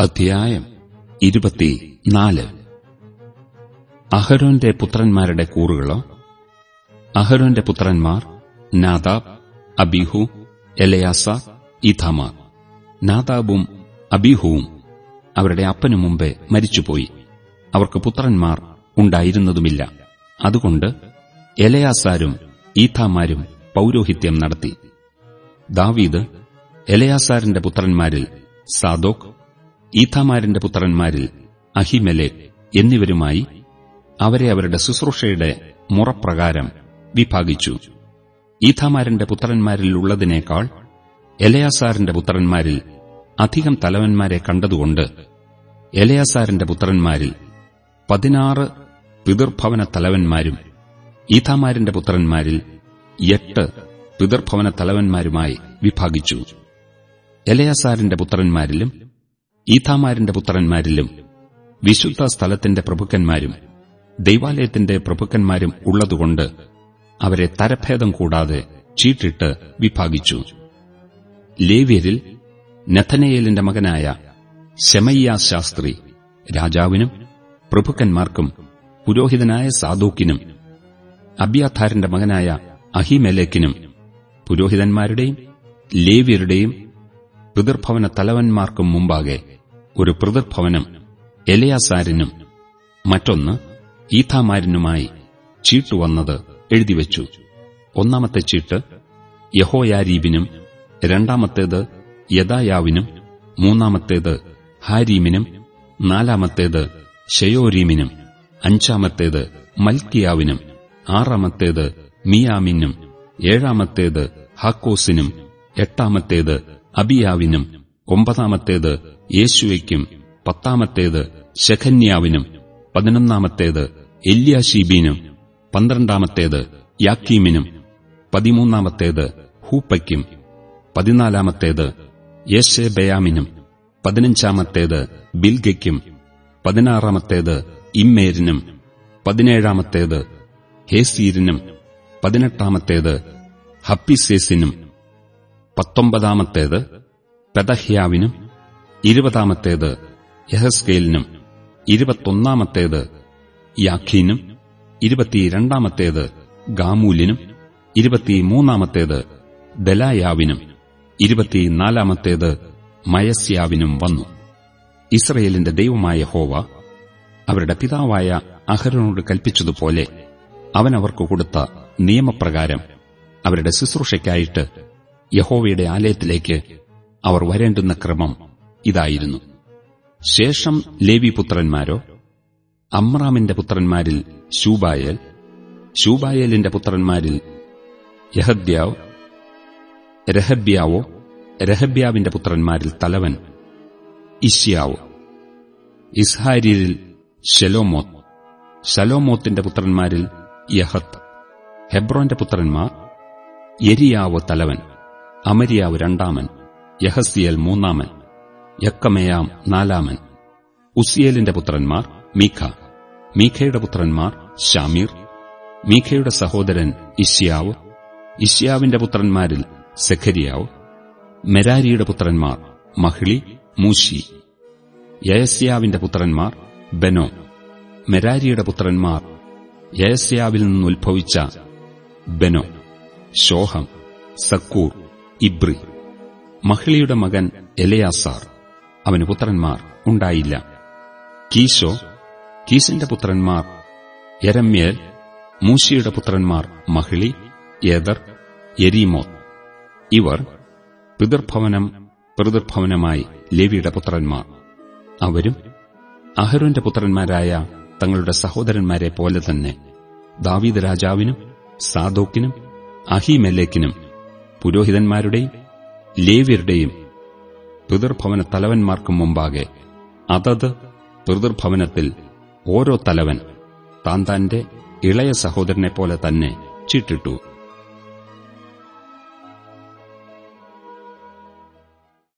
അധ്യായം ഇരുപത്തിനാല്. അഹരോന്റെ പുത്രന്മാരുടെ കൂറുകളോ? അഹരോന്റെ പുത്രന്മാർ നാദാബ് അബിഹു എലയാസ ഇഥമാർ നാദാബും അബിഹുവും അവരുടെ അപ്പനു മുമ്പേ മരിച്ചുപോയി. അവർക്ക് പുത്രന്മാർ ഉണ്ടായിരുന്നതുമില്ല. അതുകൊണ്ട് എലയാസാരും ഈഥാമാരും പൌരോഹിത്യം നടത്തി. ദാവീദ് എലയാസാരിന്റെ പുത്രന്മാരിൽ സാദോക് ഈഥാമാരിന്റെ പുത്രന്മാരിൽ അഹിമലെ എന്നിവരുമായി അവരെ അവരുടെ ശുശ്രൂഷയുടെ മുറപ്രകാരം വിഭാഗിച്ചു. ഈഥാമാരിന്റെ പുത്രന്മാരിൽ ഉള്ളതിനേക്കാൾ എലയാസാറിന്റെ പുത്രന്മാരിൽ അധികം തലവന്മാരെ കണ്ടതുകൊണ്ട് എലയാസാറിന്റെ പുത്രന്മാരിൽ പതിനാറ് പിതൃഭവന തലവന്മാരും ഈഥാമാരിന്റെ പുത്രന്മാരിൽ എട്ട് പിതൃഭവന തലവന്മാരുമായി വിഭാഗിച്ചു. എലയാസാറിന്റെ പുത്രന്മാരിലും ഈഥാമാരിന്റെ പുത്രന്മാരിലും വിശുദ്ധ സ്ഥലത്തിന്റെ പ്രഭുക്കന്മാരും ദൈവാലയത്തിന്റെ പ്രഭുക്കന്മാരും ഉള്ളതുകൊണ്ട് അവരെ തരഭേദം കൂടാതെ ചീട്ടിട്ട് വിഭാഗിച്ചു. ലേവ്യരിൽ നഥനയേലിന്റെ മകനായ ശമയ്യ ശാസ്ത്രി രാജാവിനും പ്രഭുക്കന്മാർക്കും പുരോഹിതനായ സാദൂക്കിനും അബ്യാഥാരന്റെ മകനായ അഹിമേലേക്കിനും പുരോഹിതന്മാരുടെയും ലേവ്യരുടെയും പിതൃഭവന തലവന്മാർക്കും മുമ്പാകെ ഒരു പിതൃഭവനം എലയാസാരിനും മറ്റൊന്ന് ഈഥാമാരിനുമായി ചീട്ടുവന്നത് എഴുതിവെച്ചു. ഒന്നാമത്തെ ചീട്ട് യഹോയാരീബിനും രണ്ടാമത്തേത് യദായാവിനും മൂന്നാമത്തേത് ഹാരീമിനും നാലാമത്തേത് ഷെയോരീമിനും അഞ്ചാമത്തേത് മൽക്കിയാവിനും ആറാമത്തേത് മിയാമിനും ഏഴാമത്തേത് ഹാക്കോസിനും എട്ടാമത്തേത് അബിയാവിനും ഒമ്പതാമത്തേത് യേശുവയ്ക്കും പത്താമത്തേത് ശഖന്യാവിനും പതിനൊന്നാമത്തേത് എല്യാശീബീനും പന്ത്രണ്ടാമത്തേത് യാക്കീമിനും പതിമൂന്നാമത്തേത് ഹൂപ്പയ്ക്കും പതിനാലാമത്തേത് യേശബയാമിനും പതിനഞ്ചാമത്തേത് ബിൽഗയ്ക്കും പതിനാറാമത്തേത് ഇമ്മേരിനും പതിനേഴാമത്തേത് ഹേസീരിനും പതിനെട്ടാമത്തേത് ഹപ്പിസേസിനും പത്തൊമ്പതാമത്തേത് പെതഹ്യാവിനും ഇരുപതാമത്തേത് യഹസ്കേലിനും ഇരുപത്തൊന്നാമത്തേത് യാഖീനും ഇരുപത്തിരണ്ടാമത്തേത് ഗാമൂലിനും ഇരുപത്തിമൂന്നാമത്തേത് ദലായാവിനും ഇരുപത്തിനാലാമത്തേത് മയസ്യാവിനും വന്നു. ഇസ്രയേലിന്റെ ദൈവമായ ഹോവ അവരുടെ പിതാവായ അഹരനോട് കൽപ്പിച്ചതുപോലെ അവൻ അവർക്ക് കൊടുത്ത നിയമപ്രകാരം അവരുടെ ശുശ്രൂഷയ്ക്കായിട്ട് യഹോവയുടെ ആലയത്തിലേക്ക് അവർ വരേണ്ടുന്ന ക്രമം ഇതായിരുന്നു. ശേഷം ലേവി പുത്രന്മാരോ അമ്രാമിന്റെ പുത്രന്മാരിൽ ശൂബായൽ ശൂബായലിന്റെ പുത്രന്മാരിൽ യഹദ്യാവ് രഹബ്യാവോ രഹബ്യാവിന്റെ പുത്രന്മാരിൽ തലവൻ ഇഷ്യാവോ ഇസ്ഹാരിയിൽ ഷെലോമോത്ത് ശലോമോത്തിന്റെ പുത്രന്മാരിൽ യഹത്ത്. ഹെബ്രോന്റെ പുത്രന്മാർ എരിയാവ് തലവൻ അമരിയാവ് രണ്ടാമൻ. യഹസിയൽ മൂന്നാമൻ യക്കമയാം നാലാമൻ. ഉസിയേലിന്റെ പുത്രന്മാർ മീഖ മീഖയുടെ പുത്രന്മാർ ഷാമീർ മീഖയുടെ സഹോദരൻ ഇഷ്യാവ് ഇഷ്യാവിന്റെ പുത്രന്മാരിൽ സെഖരിയാവ് മെരാരിയുടെ പുത്രന്മാർ മഹിളി മൂശി. യയസ്യാവിന്റെ പുത്രന്മാർ ബെനോ മെരാരിയുടെ പുത്രന്മാർ യയസ്യാവിൽ നിന്നുഭവിച്ച ബെനോ ശോഹം സക്കൂർ ഇബ്രി. മഹിളിയുടെ മകൻ എലയാസാർ. അവന് പുത്രന്മാർ ഉണ്ടായില്ല. കീശോ കീസിന്റെ പുത്രന്മാർ എരമ്യേൽ മൂശിയുടെ പുത്രന്മാർ മഹിളി ഏദർ എരിമോ ഇവർ പിതൃഭവനം പിതൃഭവനമായി ലേവിയുടെ പുത്രന്മാർ. അവരും അഹരോന്റെ പുത്രന്മാരായ തങ്ങളുടെ സഹോദരന്മാരെ പോലെ തന്നെ ദാവീദ് രാജാവിനും സാദോക്കിനും അഹിമെല്ലേക്കിനും പുരോഹിതന്മാരുടെയും ലേവ്യരുടെയും പിതൃഭവന തലവന്മാർക്കും മുമ്പാകെ അതത് പിതൃഭവനത്തിൽ ഓരോ തലവൻ താൻ തന്റെ ഇളയ സഹോദരനെ പോലെ തന്നെ ചീട്ടിട്ടു.